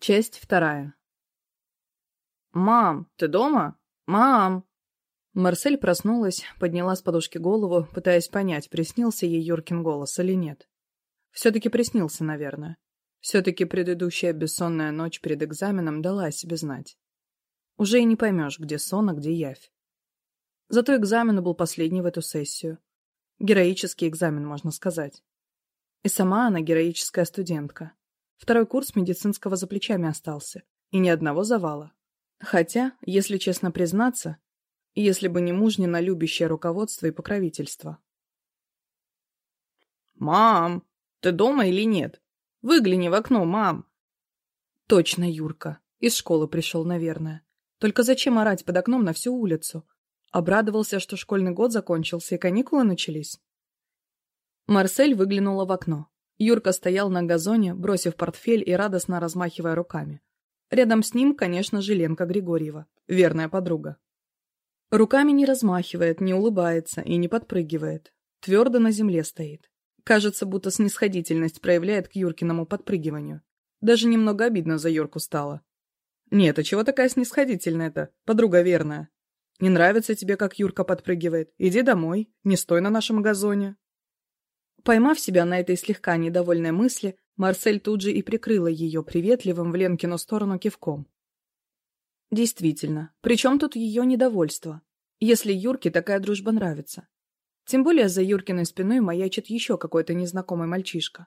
Часть вторая. «Мам, ты дома? Мам!» Марсель проснулась, подняла с подушки голову, пытаясь понять, приснился ей Юркин голос или нет. Все-таки приснился, наверное. Все-таки предыдущая бессонная ночь перед экзаменом дала о себе знать. Уже и не поймешь, где сон, а где явь. Зато экзамен был последний в эту сессию. Героический экзамен, можно сказать. И Второй курс медицинского за плечами остался. И ни одного завала. Хотя, если честно признаться, если бы не мужнино любящее руководство и покровительство. «Мам, ты дома или нет? Выгляни в окно, мам!» «Точно, Юрка. Из школы пришел, наверное. Только зачем орать под окном на всю улицу? Обрадовался, что школьный год закончился и каникулы начались?» Марсель выглянула в окно. Юрка стоял на газоне, бросив портфель и радостно размахивая руками. Рядом с ним, конечно же, Ленка Григорьева, верная подруга. Руками не размахивает, не улыбается и не подпрыгивает. Твердо на земле стоит. Кажется, будто снисходительность проявляет к Юркиному подпрыгиванию. Даже немного обидно за Юрку стало. «Нет, а чего такая снисходительная-то? Подруга верная. Не нравится тебе, как Юрка подпрыгивает? Иди домой, не стой на нашем газоне». Поймав себя на этой слегка недовольной мысли, Марсель тут же и прикрыла ее приветливым в Ленкину сторону кивком. Действительно, при чем тут ее недовольство, если Юрке такая дружба нравится? Тем более за Юркиной спиной маячит еще какой-то незнакомый мальчишка.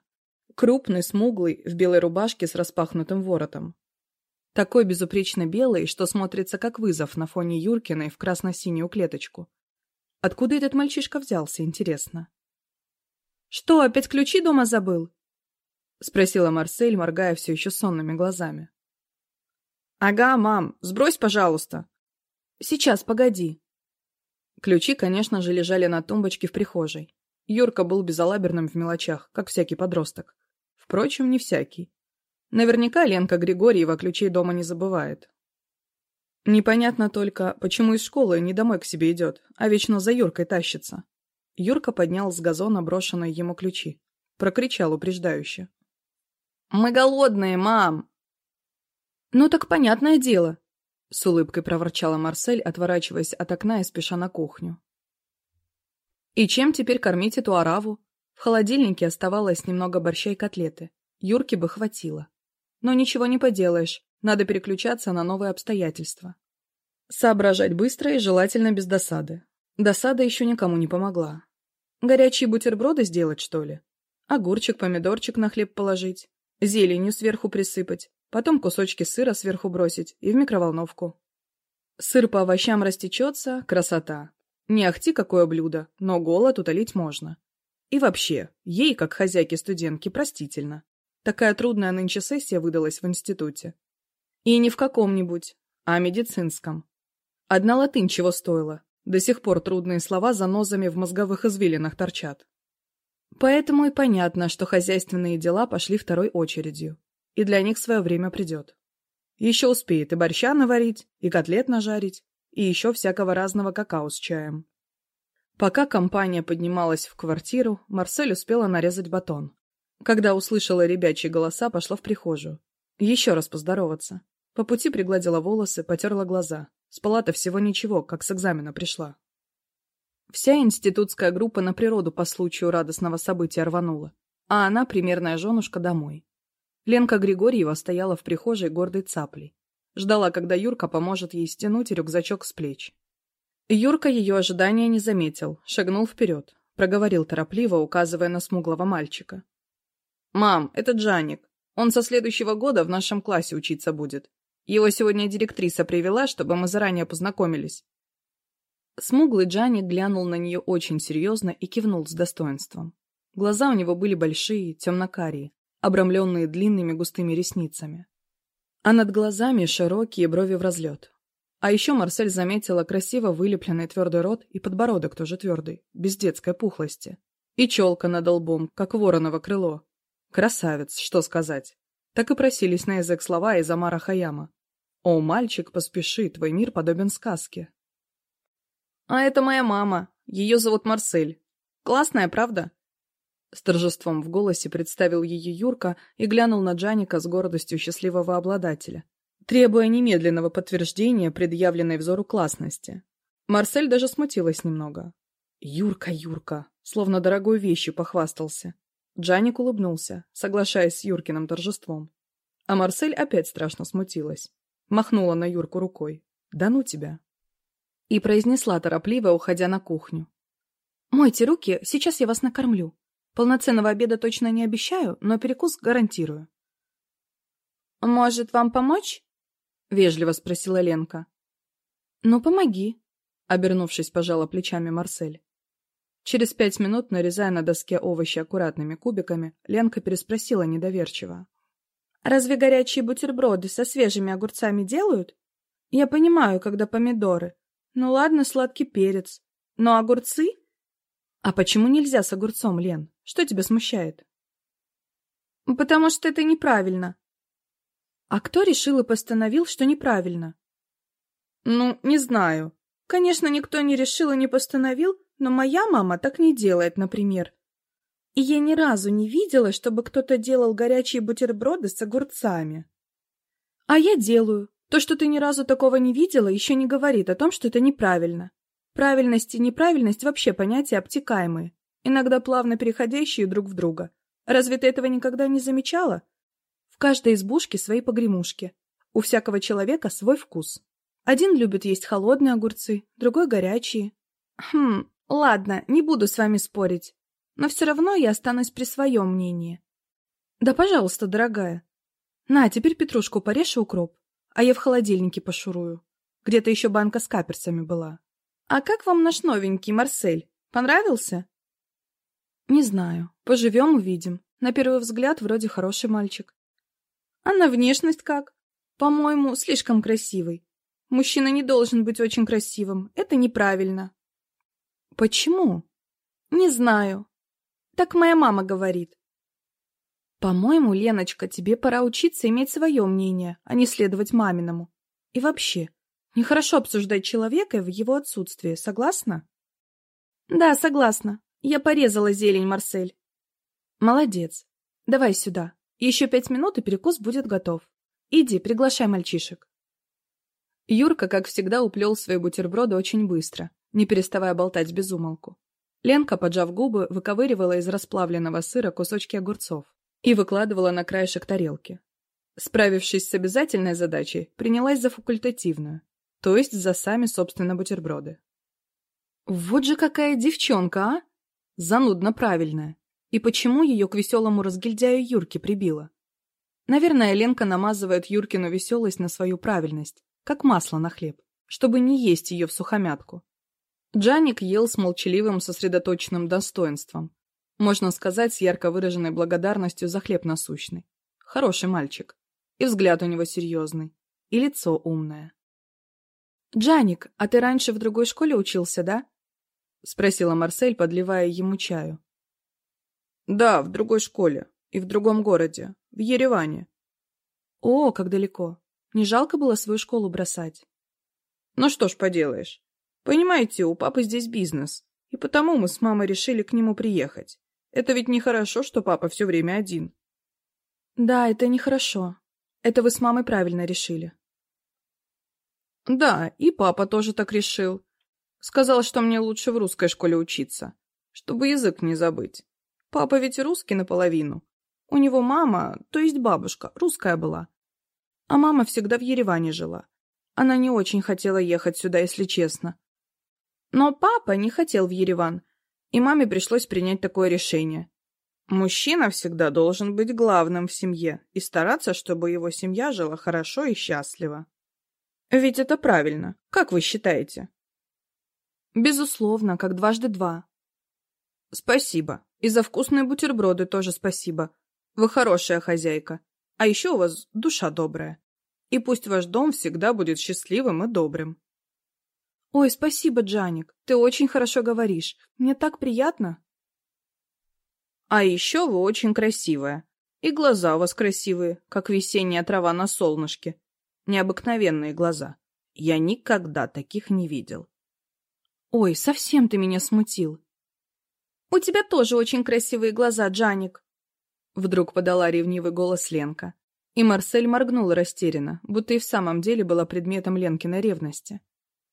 Крупный, смуглый, в белой рубашке с распахнутым воротом. Такой безупречно белый, что смотрится как вызов на фоне Юркиной в красно-синюю клеточку. Откуда этот мальчишка взялся, интересно? «Что, опять ключи дома забыл?» — спросила Марсель, моргая все еще сонными глазами. «Ага, мам, сбрось, пожалуйста». «Сейчас, погоди». Ключи, конечно же, лежали на тумбочке в прихожей. Юрка был безалаберным в мелочах, как всякий подросток. Впрочем, не всякий. Наверняка Ленка Григорьева ключей дома не забывает. Непонятно только, почему из школы не домой к себе идет, а вечно за Юркой тащится. Юрка поднял с газона брошенные ему ключи. Прокричал упреждающе. «Мы голодные, мам!» «Ну так понятное дело!» С улыбкой проворчала Марсель, отворачиваясь от окна и спеша на кухню. «И чем теперь кормить эту араву? В холодильнике оставалось немного борща и котлеты. Юрке бы хватило. Но ничего не поделаешь, надо переключаться на новые обстоятельства. Соображать быстро и желательно без досады. Досада еще никому не помогла. Горячие бутерброды сделать, что ли? Огурчик, помидорчик на хлеб положить, зеленью сверху присыпать, потом кусочки сыра сверху бросить и в микроволновку. Сыр по овощам растечется, красота. Не ахти какое блюдо, но голод утолить можно. И вообще, ей, как хозяйке студентки, простительно. Такая трудная нынче сессия выдалась в институте. И не в каком-нибудь, а медицинском. Одна латынь чего стоила, до сих пор трудные слова за нозами в мозговых извилинах торчат. Поэтому и понятно, что хозяйственные дела пошли второй очередью. И для них свое время придет. Еще успеет и борща наварить, и котлет нажарить, и еще всякого разного какао с чаем. Пока компания поднималась в квартиру, Марсель успела нарезать батон. Когда услышала ребячьи голоса, пошла в прихожую. Еще раз поздороваться. По пути пригладила волосы, потерла глаза. Спалатов всего ничего, как с экзамена пришла. Вся институтская группа на природу по случаю радостного события рванула, а она, примерная женушка, домой. Ленка Григорьева стояла в прихожей гордой цаплей. Ждала, когда Юрка поможет ей стянуть рюкзачок с плеч. Юрка ее ожидания не заметил, шагнул вперед, проговорил торопливо, указывая на смуглого мальчика. «Мам, это Джаник. Он со следующего года в нашем классе учиться будет. Его сегодня директриса привела, чтобы мы заранее познакомились. Смуглый Джанни глянул на нее очень серьезно и кивнул с достоинством. Глаза у него были большие, темно-карие, обрамленные длинными густыми ресницами. А над глазами широкие брови в разлет. А еще Марсель заметила красиво вылепленный твердый рот и подбородок тоже твердый, без детской пухлости. И челка над лбом, как вороново крыло. Красавец, что сказать так и просились на язык слова из Амара Хаяма. «О, мальчик, поспеши, твой мир подобен сказке». «А это моя мама. Ее зовут Марсель. Классная, правда?» С торжеством в голосе представил ее Юрка и глянул на Джаника с гордостью счастливого обладателя, требуя немедленного подтверждения предъявленной взору классности. Марсель даже смутилась немного. «Юрка, Юрка!» Словно дорогой вещью похвастался. Джаник улыбнулся, соглашаясь с Юркиным торжеством. А Марсель опять страшно смутилась. Махнула на Юрку рукой. «Да ну тебя!» И произнесла торопливо, уходя на кухню. «Мойте руки, сейчас я вас накормлю. Полноценного обеда точно не обещаю, но перекус гарантирую». «Может, вам помочь?» — вежливо спросила Ленка. «Ну, помоги», — обернувшись, пожала плечами Марсель. Через пять минут, нарезая на доске овощи аккуратными кубиками, Ленка переспросила недоверчиво. «Разве горячие бутерброды со свежими огурцами делают? Я понимаю, когда помидоры. Ну ладно, сладкий перец. Но огурцы?» «А почему нельзя с огурцом, Лен? Что тебя смущает?» «Потому что это неправильно». «А кто решил и постановил, что неправильно?» «Ну, не знаю. Конечно, никто не решил и не постановил, но моя мама так не делает, например. И я ни разу не видела, чтобы кто-то делал горячие бутерброды с огурцами. А я делаю. То, что ты ни разу такого не видела, еще не говорит о том, что это неправильно. Правильность и неправильность вообще понятия обтекаемые, иногда плавно переходящие друг в друга. Разве ты этого никогда не замечала? В каждой избушке свои погремушки. У всякого человека свой вкус. Один любит есть холодные огурцы, другой горячие. Хм, Ладно, не буду с вами спорить, но все равно я останусь при своем мнении. Да, пожалуйста, дорогая. На, теперь петрушку порежь и укроп, а я в холодильнике пошурую. Где-то еще банка с каперсами была. А как вам наш новенький Марсель? Понравился? Не знаю. Поживем, увидим. На первый взгляд, вроде хороший мальчик. А на внешность как? По-моему, слишком красивый. Мужчина не должен быть очень красивым. Это неправильно. «Почему?» «Не знаю. Так моя мама говорит». «По-моему, Леночка, тебе пора учиться иметь свое мнение, а не следовать маминому. И вообще, нехорошо обсуждать человека в его отсутствии, согласна?» «Да, согласна. Я порезала зелень, Марсель». «Молодец. Давай сюда. Еще пять минут, и перекус будет готов. Иди, приглашай мальчишек». Юрка, как всегда, уплел свои бутерброды очень быстро, не переставая болтать без умолку. Ленка, поджав губы, выковыривала из расплавленного сыра кусочки огурцов и выкладывала на краешек тарелки. Справившись с обязательной задачей, принялась за факультативную, то есть за сами, собственно, бутерброды. Вот же какая девчонка, а! Занудно правильная. И почему ее к веселому разгильдяю Юрке прибило? Наверное, Ленка намазывает Юркину веселость на свою правильность, как масло на хлеб, чтобы не есть ее в сухомятку. Джаник ел с молчаливым, сосредоточенным достоинством. Можно сказать, с ярко выраженной благодарностью за хлеб насущный. Хороший мальчик. И взгляд у него серьезный. И лицо умное. «Джаник, а ты раньше в другой школе учился, да?» — спросила Марсель, подливая ему чаю. «Да, в другой школе. И в другом городе. В Ереване». «О, как далеко. Не жалко было свою школу бросать?» «Ну что ж поделаешь». Понимаете, у папы здесь бизнес, и потому мы с мамой решили к нему приехать. Это ведь нехорошо, что папа все время один. Да, это нехорошо. Это вы с мамой правильно решили. Да, и папа тоже так решил. Сказал, что мне лучше в русской школе учиться, чтобы язык не забыть. Папа ведь русский наполовину. У него мама, то есть бабушка, русская была. А мама всегда в Ереване жила. Она не очень хотела ехать сюда, если честно. Но папа не хотел в Ереван, и маме пришлось принять такое решение. Мужчина всегда должен быть главным в семье и стараться, чтобы его семья жила хорошо и счастливо. Ведь это правильно. Как вы считаете? Безусловно, как дважды два. Спасибо. И за вкусные бутерброды тоже спасибо. Вы хорошая хозяйка. А еще у вас душа добрая. И пусть ваш дом всегда будет счастливым и добрым. «Ой, спасибо, Джаник, ты очень хорошо говоришь. Мне так приятно». «А еще вы очень красивая. И глаза у вас красивые, как весенняя трава на солнышке. Необыкновенные глаза. Я никогда таких не видел». «Ой, совсем ты меня смутил». У тебя тоже очень красивые глаза, Джаник. Вдруг подала ревнивый голос Ленка. И Марсель моргнула растерянно, будто и в самом деле была предметом Ленкиной ревности.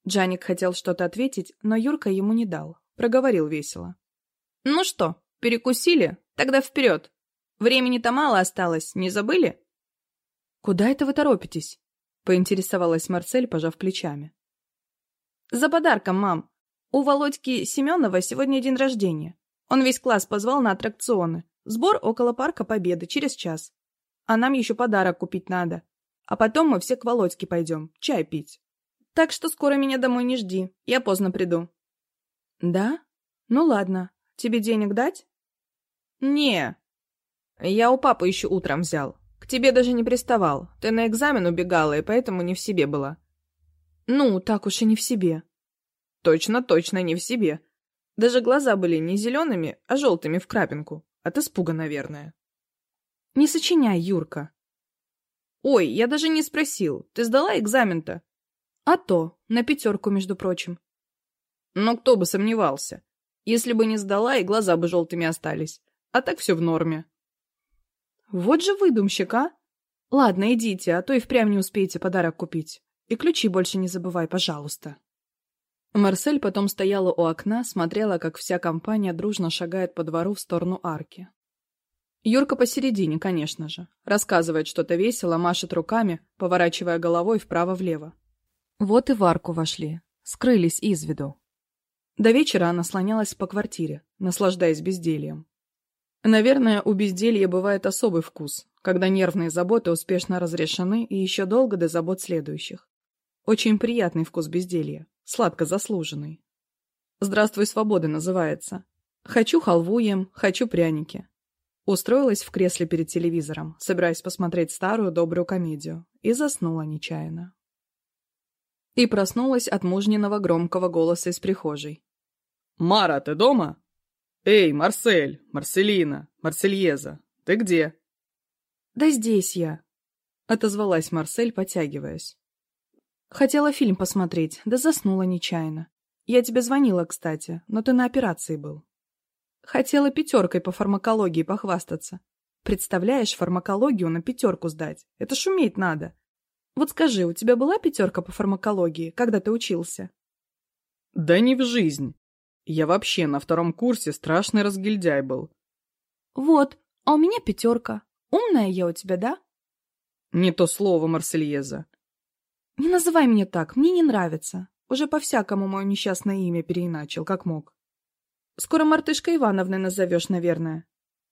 Джаник хотел что-то ответить, но Юрка ему не дал. Проговорил весело. «Ну что, перекусили? Тогда вперед! Времени-то мало осталось, не забыли?» «Куда это вы торопитесь?» — поинтересовалась Марцель, пожав плечами. «За подарком, мам. У Володьки Семенова сегодня день рождения. Он весь класс позвал на аттракционы. Сбор около парка Победы через час. А нам еще подарок купить надо. А потом мы все к Володьке пойдем, чай пить». Так что скоро меня домой не жди, я поздно приду». «Да? Ну ладно. Тебе денег дать?» «Не. Я у папы еще утром взял. К тебе даже не приставал. Ты на экзамен убегала, и поэтому не в себе была». «Ну, так уж и не в себе». «Точно, точно не в себе. Даже глаза были не зелеными, а желтыми в крапинку. От испуга, наверное». «Не сочиняй, Юрка». «Ой, я даже не спросил. Ты сдала экзамен-то?» «А то. На пятерку, между прочим». «Но кто бы сомневался. Если бы не сдала, и глаза бы желтыми остались. А так все в норме». Вот же выдумщик, а? Ладно, идите, а то и впрямь не успеете подарок купить. И ключи больше не забывай, пожалуйста. Марсель потом стояла у окна, смотрела, как вся компания дружно шагает по двору в сторону арки. Юрка посередине, конечно же. Рассказывает что-то весело, машет руками, поворачивая головой вправо-влево. Вот и в арку вошли. Скрылись из виду. До вечера она слонялась по квартире, наслаждаясь бездельем. Наверное, у безделья бывает особый вкус, когда нервные заботы успешно разрешены и еще долго до забот следующих. Очень приятный вкус безделья, сладко заслуженный. «Здравствуй, свобода» называется. Хочу халву ем, хочу пряники. Устроилась в кресле перед телевизором, собираясь посмотреть старую добрую комедию, и заснула нечаянно. И проснулась от мужниного громкого голоса из прихожей. «Мара, ты дома?» «Эй, Марсель, Марселина, Марсельеза, ты где?» «Да здесь я», — отозвалась Марсель, потягиваясь. «Хотела фильм посмотреть, да заснула нечаянно. Я тебе звонила, кстати, но ты на операции был. Хотела пятеркой по фармакологии похвастаться. Представляешь, фармакологию на пятерку сдать. Это шуметь надо. Вот скажи, у тебя была пятерка по фармакологии, когда ты учился?» «Да не в жизнь. Я вообще на втором курсе страшный разгильдяй был. Вот, а у меня пятерка. Умная я у тебя, да? Не то слово, Марсельеза. Не называй меня так, мне не нравится. Уже по-всякому мое несчастное имя переиначил, как мог. Скоро мартышка Ивановной назовешь, наверное.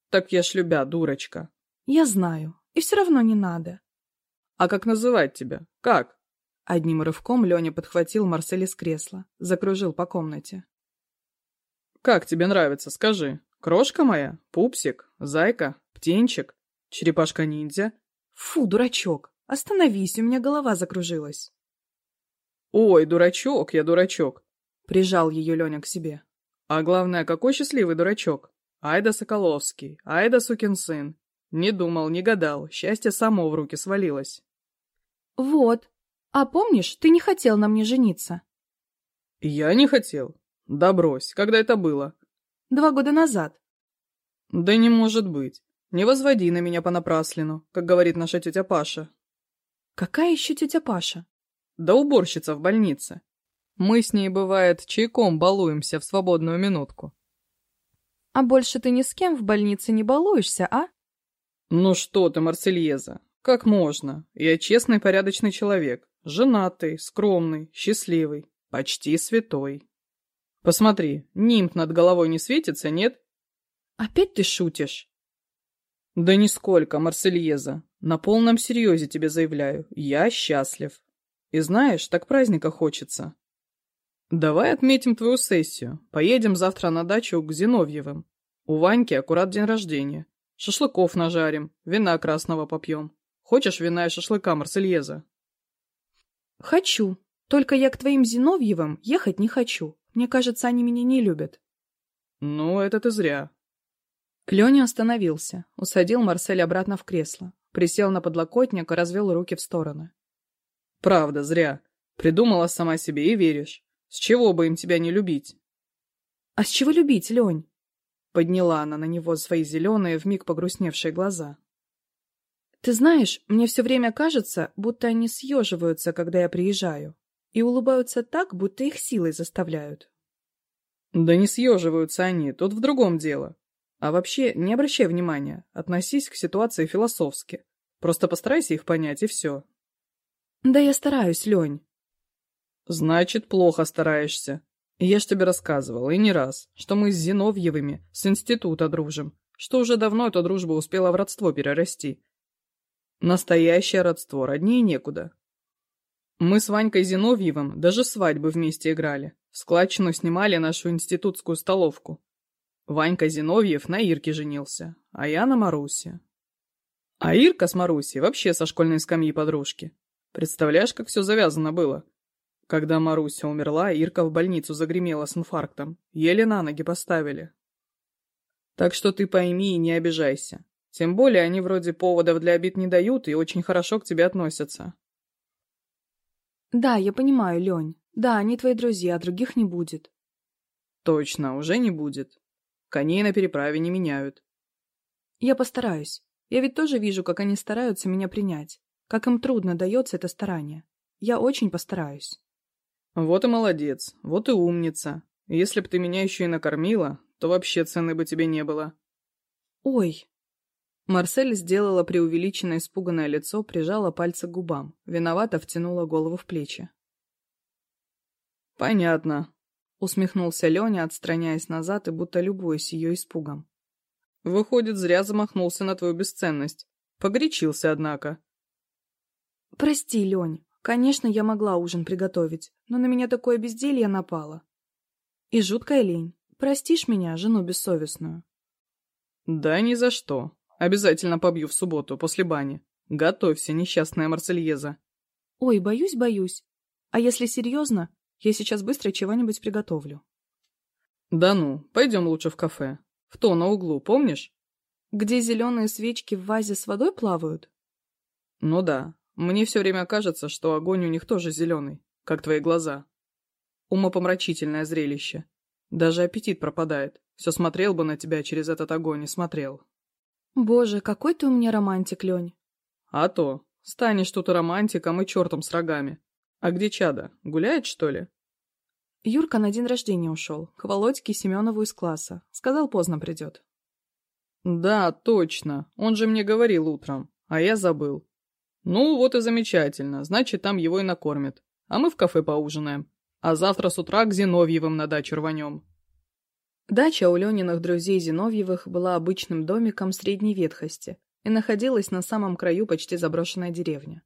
Так я ж любя, дурочка. Я знаю, и все равно не надо. А как называть тебя? Как? Одним рывком Леня подхватил Марсель из кресла, закружил по комнате. Как тебе нравится, скажи? Крошка моя? Пупсик? Зайка? Птенчик? Черепашка-ниндзя? Фу, дурачок, остановись, у меня голова закружилась. Ой, дурачок, я дурачок. Прижал ее Леня к себе. А главное, какой счастливый дурачок. Айда Соколовский, Айда сукин сын. Не думал, не гадал, счастье само в руки свалилось. Вот. А помнишь, ты не хотел на мне жениться? Я не хотел. Да брось, когда это было? Два года назад. Да не может быть. Не возводи на меня понапраслину, как говорит наша тетя Паша. Какая еще тетя Паша? Да уборщица в больнице. Мы с ней, бывает, чайком балуемся в свободную минутку. А больше ты ни с кем в больнице не балуешься, а? Ну что ты, Марсельеза, Как можно? Я честный, порядочный человек. Женатый, скромный, счастливый, почти святой. Посмотри, нимб над головой не светится, нет? Опять ты шутишь? Да нисколько, Марсельеза. На полном серьезе тебе заявляю. Я счастлив. И знаешь, так праздника хочется. Давай отметим твою сессию. Поедем завтра на дачу к Зиновьевым. У Ваньки аккурат день рождения. Шашлыков нажарим, вина красного попьем. Хочешь вина и шашлыка, Марсельеза?» «Хочу. Только я к твоим Зиновьевым ехать не хочу. Мне кажется, они меня не любят». «Ну, это ты зря». Леня остановился, усадил Марсель обратно в кресло, присел на подлокотник и развел руки в стороны. «Правда, зря. Придумала сама себе и веришь. С чего бы им тебя не любить?» «А с чего любить, Лень?» Подняла она на него свои зеленые, вмиг погрустневшие глаза. Ты знаешь, мне все время кажется, будто они съеживаются, когда я приезжаю, и улыбаются так, будто их силой заставляют. Да не съеживаются они, тут в другом дело. А вообще, не обращай внимания, относись к ситуации философски. Просто постарайся их понять, и все. Да я стараюсь, Лень. Значит, плохо стараешься. Я ж тебе рассказывал, и не раз, что мы с Зиновьевыми с института дружим, что уже давно эта дружба успела в родство перерасти. Настоящее родство, роднее некуда. Мы с Ванькой Зиновьевым даже свадьбы вместе играли. Складчину снимали нашу институтскую столовку. Ванька Зиновьев на Ирке женился, а я на Марусе. А Ирка с Марусей вообще со школьной скамьи подружки. Представляешь, как все завязано было? Когда Маруся умерла, Ирка в больницу загремела с инфарктом. Еле на ноги поставили. Так что ты пойми и не обижайся. Тем более они вроде поводов для обид не дают и очень хорошо к тебе относятся. Да, я понимаю, Лень. Да, они твои друзья, а других не будет. Точно, уже не будет. Коней на переправе не меняют. Я постараюсь. Я ведь тоже вижу, как они стараются меня принять. Как им трудно дается это старание. Я очень постараюсь. Вот и молодец, вот и умница. Если б ты меня еще и накормила, то вообще цены бы тебе не было. Ой, Марсель сделала преувеличенно испуганное лицо, прижала пальцы к губам, виновато втянула голову в плечи. «Понятно», — усмехнулся Леня, отстраняясь назад и будто любуясь ее испугом. Выходит, зря замахнулся на твою бесценность. Погорячился, однако. Прости, Лень. Конечно, я могла ужин приготовить, но на меня такое безделье напало. И жуткая лень. Простишь меня, жену бессовестную? Да ни за что. Обязательно побью в субботу, после бани. Готовься, несчастная Марсельеза. Ой, боюсь, боюсь. А если серьезно, я сейчас быстро чего-нибудь приготовлю. Да ну, пойдем лучше в кафе. В то на углу, помнишь? Где зеленые свечки в вазе с водой плавают? Ну да. Мне все время кажется, что огонь у них тоже зеленый, как твои глаза. Умопомрачительное зрелище. Даже аппетит пропадает. Все смотрел бы на тебя через этот огонь и смотрел. Боже, какой ты у меня романтик, Лень. А то. Станешь тут романтиком и чертом с рогами. А где Чада? Гуляет, что ли? Юрка на день рождения ушел. К Володьке Семенову из класса. Сказал, поздно придет. Да, точно. Он же мне говорил утром. А я забыл. Ну, вот и замечательно. Значит, там его и накормят. А мы в кафе поужинаем. А завтра с утра к Зиновьевым на дачу рванем. Дача у Лениных друзей Зиновьевых была обычным домиком средней ветхости и находилась на самом краю почти заброшенной деревни.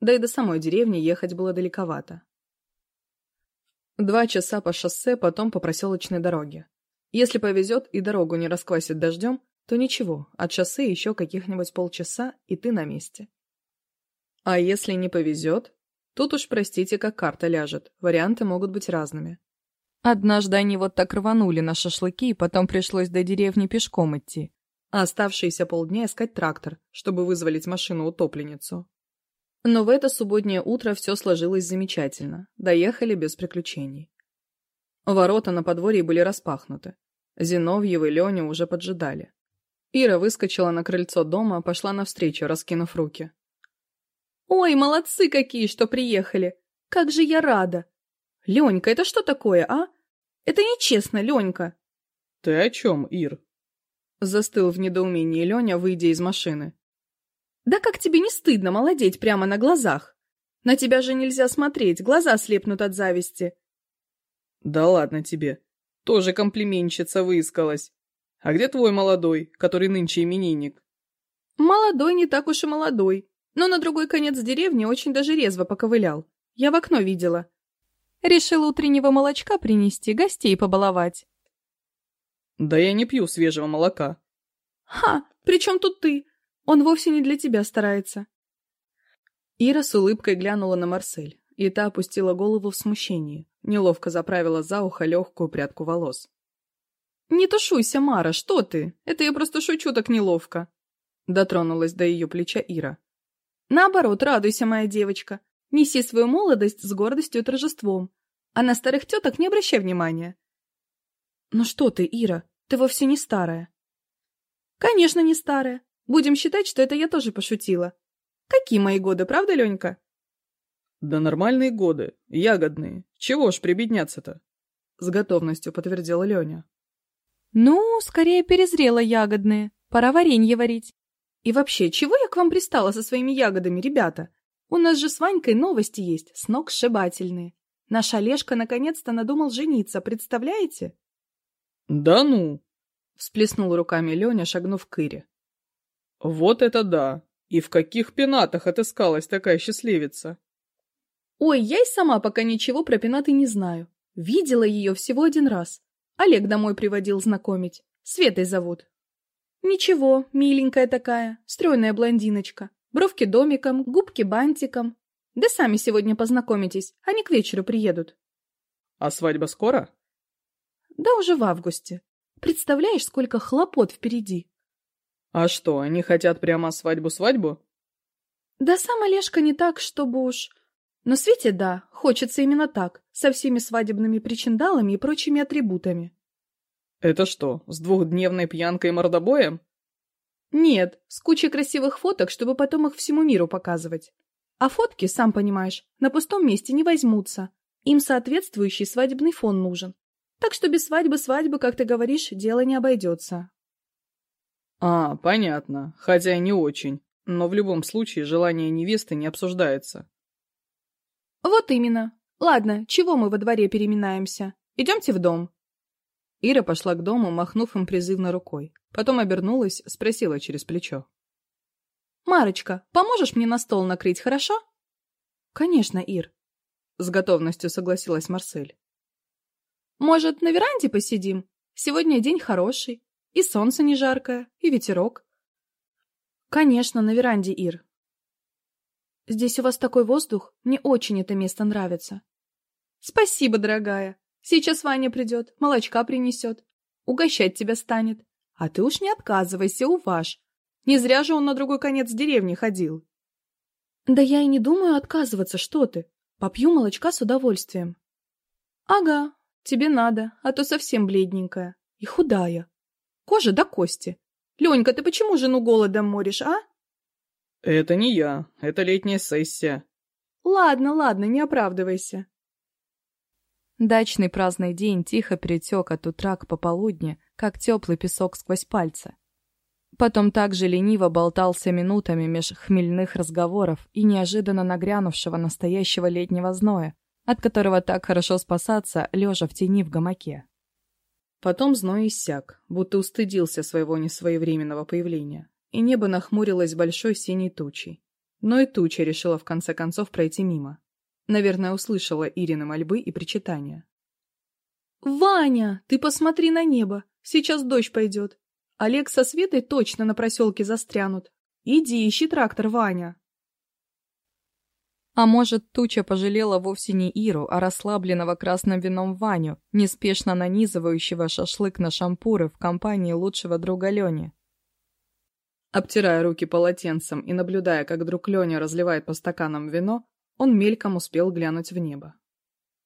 Да и до самой деревни ехать было далековато. Два часа по шоссе, потом по проселочной дороге. Если повезет и дорогу не расквасит дождем, то ничего, от шоссе еще каких-нибудь полчаса, и ты на месте. А если не повезет? Тут уж, простите, как карта ляжет, варианты могут быть разными. Однажды они вот так рванули на шашлыки, и потом пришлось до деревни пешком идти, а оставшиеся полдня искать трактор, чтобы вызволить машину-утопленницу. Но в это субботнее утро все сложилось замечательно. Доехали без приключений. Ворота на подворье были распахнуты. Зиновьев и Леня уже поджидали. Ира выскочила на крыльцо дома, пошла навстречу, раскинув руки. «Ой, молодцы какие, что приехали! Как же я рада! Ленька, это что такое, а? Это нечестно, Ленька. Ты о чем, Ир? Застыл в недоумении Леня, выйдя из машины. Да как тебе не стыдно молодеть прямо на глазах? На тебя же нельзя смотреть, глаза слепнут от зависти. Да ладно тебе. Тоже комплиментщица выискалась. А где твой молодой, который нынче именинник? Молодой не так уж и молодой, но на другой конец деревни очень даже резво поковылял. Я в окно видела. Решил утреннего молочка принести, гостей побаловать. Да я не пью свежего молока. Ха, при чем тут ты? Он вовсе не для тебя старается. Ира с улыбкой глянула на Марсель, и та опустила голову в смущении, неловко заправила за ухо легкую прядку волос. «Не тушуйся, Мара, что ты? Это я просто шучу так неловко!» Дотронулась до ее плеча Ира. «Наоборот, радуйся, моя девочка. Неси свою молодость с гордостью и торжеством. А на старых теток не обращай внимания». «Ну что ты, Ира? Ты вовсе не старая. Конечно, не старая. Будем считать, что это я тоже пошутила. Какие мои годы, правда, Ленька? Да нормальные годы, ягодные. Чего ж прибедняться-то? С готовностью подтвердила Леня. Ну, скорее перезрело ягодные. Пора варенье варить. И вообще, чего я к вам пристала со своими ягодами, ребята? У нас же с Ванькой новости есть, с ног сшибательные. Наш Олежка наконец-то надумал жениться, представляете? Да ну! Всплеснул руками Леня, шагнув к Ире. Вот это да! И в каких пенатах отыскалась такая счастливица? Ой, я и сама пока ничего про пенаты не знаю. Видела ее всего один раз. Олег домой приводил знакомить. Светой зовут. Ничего, миленькая такая, стройная блондиночка. Бровки домиком, губки бантиком. Да сами сегодня познакомитесь, они к вечеру приедут. А свадьба скоро? Да уже в августе. Представляешь, сколько хлопот впереди. А что, они хотят прямо свадьбу-свадьбу? Да сам Олежка не так, чтобы уж... Но Свете, да, хочется именно так, со всеми свадебными причиндалами и прочими атрибутами. Это что, с двухдневной пьянкой и мордобоем? Нет, с кучей красивых фоток, чтобы потом их всему миру показывать. А фотки, сам понимаешь, на пустом месте не возьмутся. Им соответствующий свадебный фон нужен. Так что без свадьбы-свадьбы, Ира пошла к дому, махнув им призывно рукой. Потом обернулась, спросила через плечо. «Марочка, поможешь мне на стол накрыть, хорошо?» «Конечно, Ир», — с готовностью согласилась Марсель. «Может, на веранде посидим? Сегодня день хороший, и солнце не жаркое, и ветерок». «Конечно, на веранде, Ир». «Здесь у вас такой воздух, мне очень это место нравится». «Спасибо, дорогая», Сейчас Ваня придет, молочка принесет. Угощать тебя станет. А ты уж не отказывайся, уваж. Не зря же он на другой конец деревни ходил. Да я и не думаю отказываться, что ты. Попью молочка с удовольствием. Ага, тебе надо, а то совсем бледненькая. И худая. Кожа до кости. Ленька, ты почему жену голодом Дачный праздный день тихо перетек от утра к пополудни, как теплый песок сквозь пальцы. Потом также лениво болтался минутами меж хмельных разговоров и неожиданно нагрянувшего настоящего летнего зноя, от которого так хорошо спасаться, лежа в тени в гамаке. Потом зной иссяк, будто устыдился своего несвоевременного появления, и небо нахмурилось большой синей тучей. Но и туча решила в конце концов пройти мимо. Наверное, услышала Ирина мольбы и причитания. «Ваня, ты посмотри на небо! Сейчас дождь пойдет! Олег со Светой точно на проселке застрянут! Иди, ищи трактор, Ваня!» А может, туча пожалела вовсе не Иру, а расслабленного красным вином Ваню, неспешно нанизывающего шашлык на шампуры в компании лучшего друга Лени. Обтирая руки полотенцем и наблюдая, как друг Леня разливает по стаканам вино, он мельком успел глянуть в небо.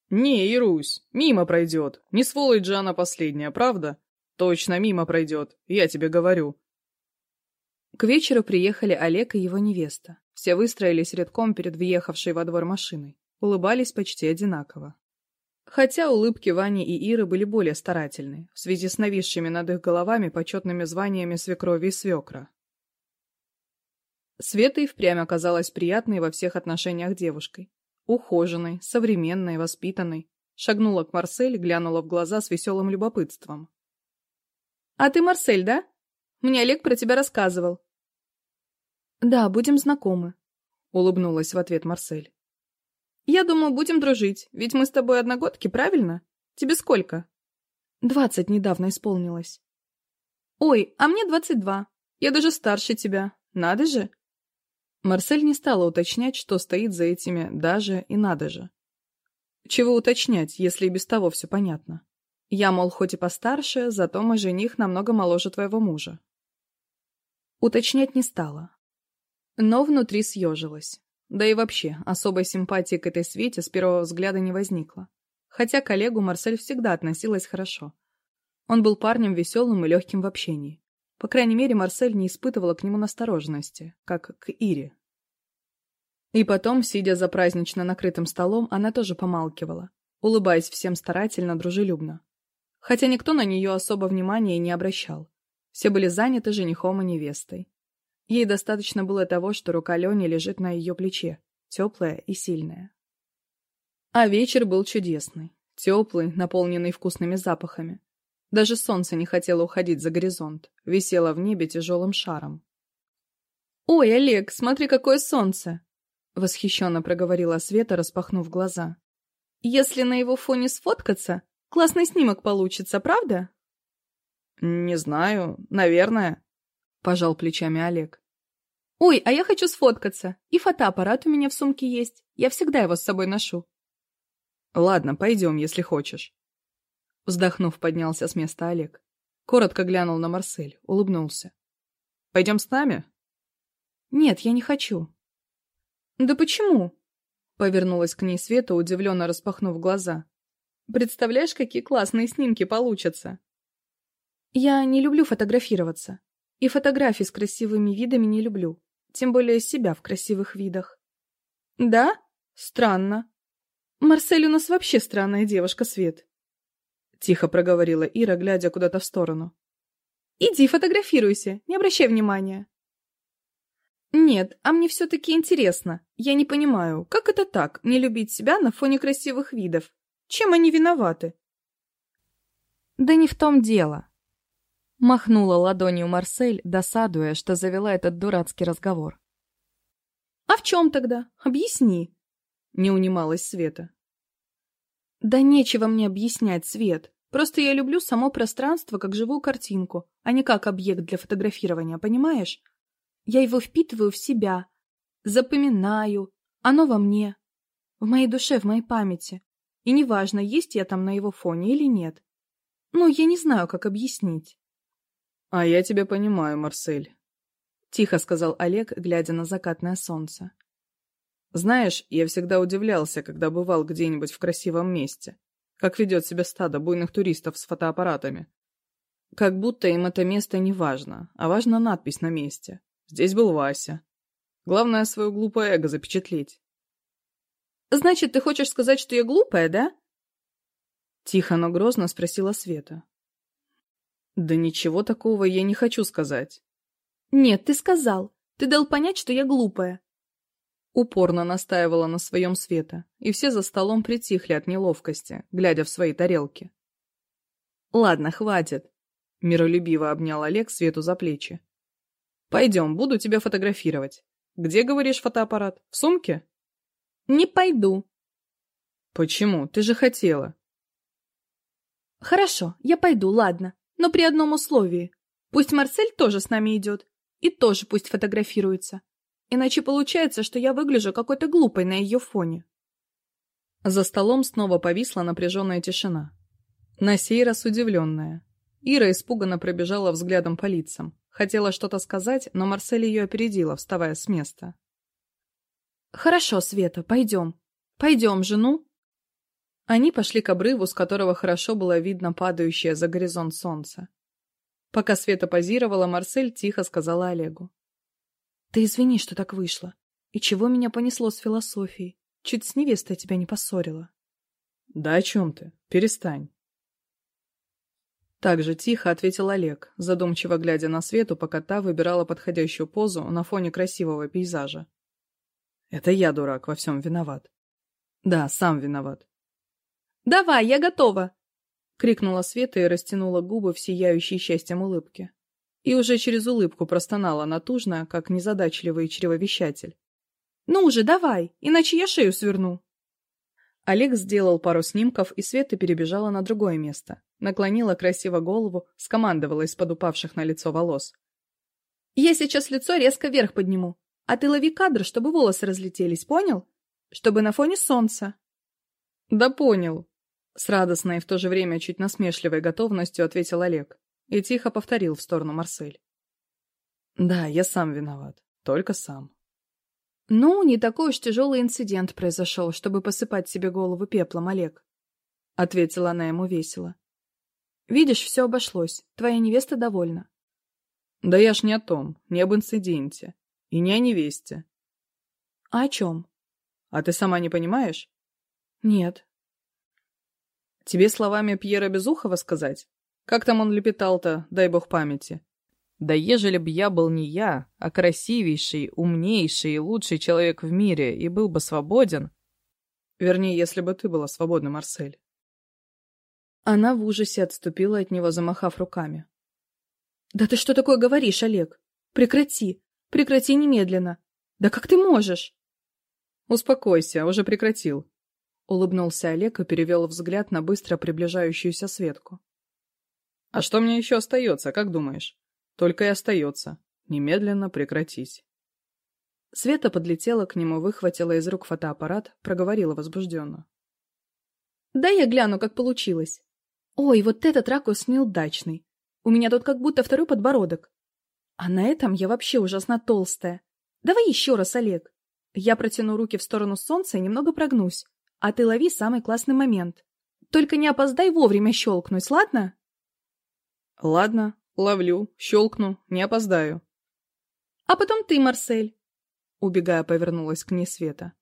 «Не, Ирусь, мимо пройдет. Не сволочь же она последняя, правда? Точно мимо пройдет, я тебе говорю». К вечеру приехали Олег и его невеста. Все выстроились рядком перед въехавшей во двор машиной. Улыбались почти одинаково. Хотя улыбки Вани и Иры были более старательны, в связи с нависшими над их головами почетными званиями свекрови и свекра. Света и впрямь оказалась приятной во всех отношениях девушкой. Ухоженной, современной, воспитанной. Шагнула к Марсель, глянула в глаза с веселым любопытством. «А ты Марсель, да? Мне Олег про тебя рассказывал». «Да, будем знакомы», — улыбнулась в ответ Марсель. «Я думаю, будем дружить, ведь мы с тобой одногодки, правильно? Тебе сколько?» «Двадцать недавно исполнилось». «Ой, а мне двадцать два. Я даже старше тебя. Надо же!» Марсель не стала уточнять, что стоит за этими «даже» и «надо же». Чего уточнять, если и без того все понятно? Я, мол, хоть и постарше, зато мой жених намного моложе твоего мужа. Уточнять не стала. Но внутри съежилась. Да и вообще, особой симпатии к этой Свете с первого взгляда не возникло. Хотя к коллегу Марсель всегда относилась хорошо. Он был парнем веселым и легким в общении. По крайней мере, Марсель не испытывала к нему настороженности, как к Ире. И потом, сидя за празднично накрытым столом, она тоже помалкивала, улыбаясь всем старательно, дружелюбно. Хотя никто на нее особо внимания не обращал. Все были заняты женихом и невестой. Ей достаточно было того, что рука Лени лежит на ее плече, теплая и сильная. А вечер был чудесный, теплый, наполненный вкусными запахами. Даже солнце не хотело уходить за горизонт, висело в небе тяжелым шаром. «Ой, Олег, смотри, какое солнце!» — восхищенно проговорила Света, распахнув глаза. «Если на его фоне сфоткаться, классный снимок получится, правда?» «Не знаю, наверное», — пожал плечами Олег. «Ой, а я хочу сфоткаться. И фотоаппарат у меня в сумке есть. Я всегда его с собой ношу». «Ладно, пойдем, если хочешь». Вздохнув, поднялся с места Олег. Коротко глянул на Марсель, улыбнулся. «Пойдем с нами?» «Нет, я не хочу». «Да почему?» Повернулась к ней Света, удивленно распахнув глаза. «Представляешь, какие классные снимки получатся!» «Я не люблю фотографироваться. И фотографии с красивыми видами не люблю. Тем более себя в красивых видах». «Да? Странно. Марсель у нас вообще странная девушка, Свет». Тихо проговорила Ира, глядя куда-то в сторону. «Иди, фотографируйся, не обращай внимания». «Нет, а мне все-таки интересно. Я не понимаю, как это так, не любить себя на фоне красивых видов? Чем они виноваты?» «Да не в том дело», — махнула ладонью Марсель, досадуя, что завела этот дурацкий разговор. «А в чем тогда? Объясни», — не унималась Света. «Да нечего мне объяснять, Свет. Просто я люблю само пространство как живую картинку, а не как объект для фотографирования, понимаешь? Я его впитываю в себя, запоминаю, оно во мне, в моей душе, в моей памяти. И неважно, есть я там на его фоне или нет. Ну, я не знаю, как объяснить. — А я тебя понимаю, Марсель, — тихо сказал Олег, глядя на закатное солнце. — Знаешь, я всегда удивлялся, когда бывал где-нибудь в красивом месте. Как ведет себя стадо буйных туристов с фотоаппаратами. Как будто им это место не важно, а важна надпись на месте. Здесь был Вася. Главное, свое глупое эго запечатлеть. «Значит, ты хочешь сказать, что я глупая, да?» Тихо, но грозно спросила Света. «Да ничего такого я не хочу сказать». «Нет, ты сказал. Ты дал понять, что я глупая. Упорно настаивала на своем Света, и все за столом притихли от неловкости, глядя в свои тарелки. «Ладно, хватит», — миролюбиво обнял Олег Свету за плечи. Пойдем, буду тебя фотографировать. Где, говоришь, фотоаппарат? В сумке? Не пойду. Почему? Ты же хотела. Хорошо, я пойду, ладно. Но при одном условии. Пусть Марсель тоже с нами идет. И тоже пусть фотографируется. иначе получается, что я выгляжу какой-то глупой на ее фоне. За столом снова повисла напряженная тишина. На сей раз удивленная. Ира испуганно пробежала взглядом по лицам. Хотела что-то сказать, но Марсель ее опередила, вставая с места. «Хорошо, Света, пойдем. Пойдем, жену». Они пошли к обрыву, с которого хорошо было видно падающее за горизонт солнце. Пока Света позировала, Марсель тихо сказала Олегу. «Ты извини, что так вышло. И чего меня понесло с философией? Чуть с невестой тебя не поссорила». «Да о чем ты? Перестань». Так же тихо ответил Олег, задумчиво глядя на Свету, пока та выбирала подходящую позу на фоне красивого пейзажа. «Это я, дурак, во всем виноват». «Да, сам виноват». «Давай, я готова!» — крикнула Света и растянула губы в сияющей счастьем улыбке. И уже через улыбку простонала натужно, как незадачливый чревовещатель. «Ну уже, давай, иначе я шею сверну!» Олег сделал пару снимков, и Света перебежала на другое место. Наклонила красиво голову, скомандовала из-под упавших на лицо волос. «Я сейчас лицо резко вверх подниму, а ты лови кадр, чтобы волосы разлетелись, понял? Чтобы на фоне солнца». «Да понял», — с радостной и в то же время чуть насмешливой готовностью ответил Олег и тихо повторил в сторону Марсель. «Да, я сам виноват. Только сам». «Ну, не такой уж тяжелый инцидент произошел, чтобы посыпать себе голову пеплом, Олег», — ответила она ему весело. Видишь, все обошлось. Твоя невеста довольна. Да я ж не о том, не об инциденте. И не о невесте. А о чем? А ты сама не понимаешь? Нет. Тебе словами Пьера Безухова сказать? Как там он лепетал-то, дай бог памяти? Да ежели б я был не я, а красивейший, умнейший и лучший человек в мире и был бы свободен... Вернее, если бы ты была свободна, Марсель. Она в ужасе отступила от него, замахав руками. «Да ты что такое говоришь, Олег? Прекрати! Прекрати немедленно! Да как ты можешь?» «Успокойся, уже прекратил», — улыбнулся Олег и перевел взгляд на быстро приближающуюся Светку. А что мне еще остается, как думаешь? Только и остается. Немедленно прекратить. Света подлетела к нему, выхватила из рук фотоаппарат, проговорила возбужденно. Да я гляну, как получилось. Ой, вот этот ракурс неудачный. У меня тут как будто второй подбородок. А на этом я вообще ужасно толстая. Давай еще раз, Олег. Я протяну руки в сторону солнца и немного прогнусь. А ты лови самый классный момент. Только не опоздай вовремя щелкнуть, ладно? «Ладно», Ловлю, щелкну, не опоздаю. А потом ты, Марсель. Убегая, повернулась к ней Света.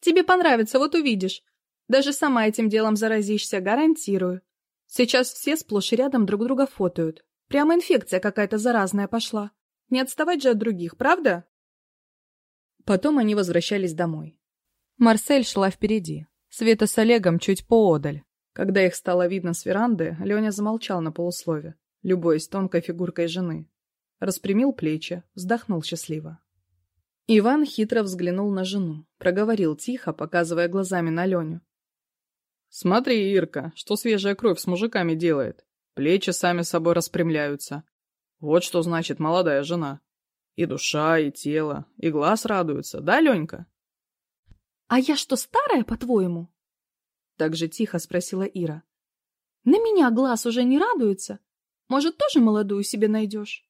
Тебе понравится, вот увидишь. Даже сама этим делом заразишься, гарантирую. Сейчас все сплошь и рядом друг друга фотают. Прямо инфекция какая-то заразная пошла. Не отставать же от других, правда? Потом они возвращались домой. Марсель шла впереди. Света с Олегом чуть поодаль. Когда их стало видно с веранды, Леня замолчал на Любой с тонкой фигуркой жены. Распрямил плечи, вздохнул счастливо. Иван хитро взглянул на жену, проговорил тихо, показывая глазами на Леню. «Смотри, Ирка, что свежая кровь с мужиками делает. Плечи сами собой распрямляются. Вот что значит молодая жена. И душа, и тело, и глаз радуются, да, Ленька?» «А я что, старая, по-твоему?» Так же тихо спросила Ира. «На меня глаз уже не радуется, может, тоже молодую себе найдешь?»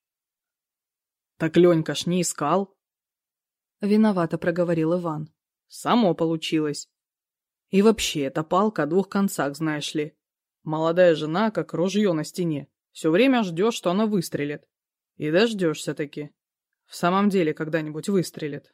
«Так Ленька ж не искал». Виновато проговорил Иван. «Само получилось. И вообще, эта палка о двух концах, знаешь ли. Молодая жена, как ружье на стене. Все время ждешь, что она выстрелит. И дождешься-таки. В самом деле когда-нибудь выстрелит.